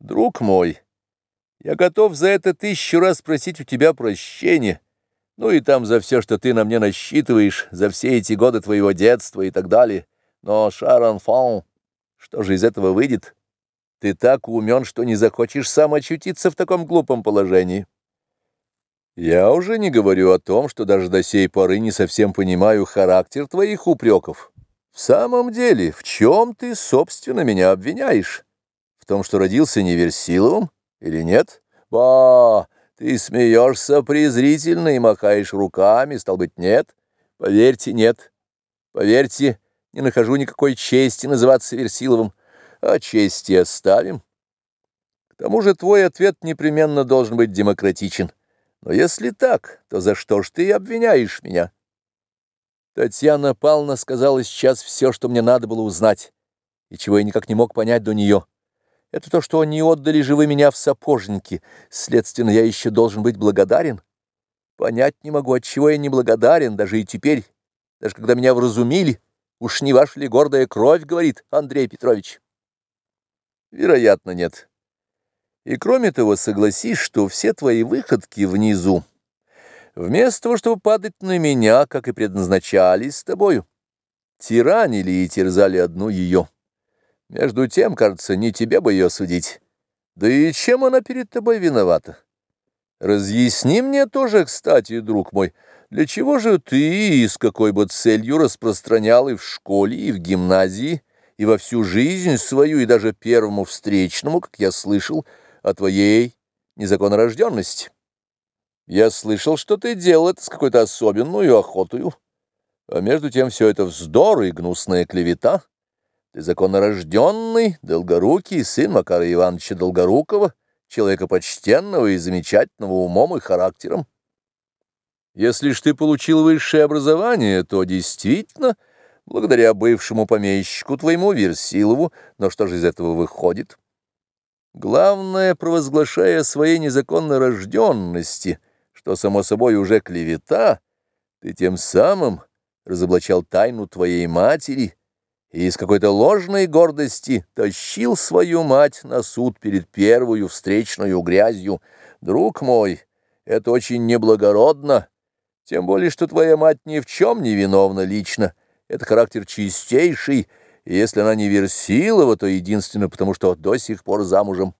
Друг мой, я готов за это тысячу раз просить у тебя прощения, ну и там за все, что ты на мне насчитываешь, за все эти годы твоего детства и так далее. Но, Шарон Фон, что же из этого выйдет? Ты так умен, что не захочешь сам очутиться в таком глупом положении. Я уже не говорю о том, что даже до сей поры не совсем понимаю характер твоих упреков. В самом деле, в чем ты, собственно, меня обвиняешь? Том, что родился Неверсиловым или нет? Ба, ты смеешься презрительно и махаешь руками, стал быть, нет? Поверьте, нет. Поверьте, не нахожу никакой чести называться Версиловым. А чести оставим. К тому же твой ответ непременно должен быть демократичен. Но если так, то за что ж ты обвиняешь меня? Татьяна Павловна сказала сейчас все, что мне надо было узнать, и чего я никак не мог понять до нее. Это то, что они отдали же вы меня в сапожники. Следственно, я еще должен быть благодарен. Понять не могу, от чего я не благодарен, даже и теперь, даже когда меня вразумили. Уж не ваша ли гордая кровь, говорит Андрей Петрович? Вероятно, нет. И кроме того, согласись, что все твои выходки внизу, вместо того, чтобы падать на меня, как и предназначались с тобою, тиранили и терзали одну ее. Между тем, кажется, не тебе бы ее судить. Да и чем она перед тобой виновата? Разъясни мне тоже, кстати, друг мой, для чего же ты и с какой бы целью распространял и в школе, и в гимназии, и во всю жизнь свою, и даже первому встречному, как я слышал, о твоей незаконнорожденности? Я слышал, что ты делал это с какой-то особенную охотою, а между тем все это вздор и гнусная клевета. Ты законорожденный, долгорукий сын Макара Ивановича Долгорукова, человека почтенного и замечательного умом и характером. Если ж ты получил высшее образование, то действительно, благодаря бывшему помещику твоему Версилову, но что же из этого выходит? Главное, провозглашая своей незаконно рожденности, что, само собой, уже клевета, ты тем самым разоблачал тайну твоей матери, и из какой-то ложной гордости тащил свою мать на суд перед первую встречную грязью. Друг мой, это очень неблагородно, тем более, что твоя мать ни в чем не виновна лично. Это характер чистейший, и если она не Версилова, то единственно потому, что до сих пор замужем.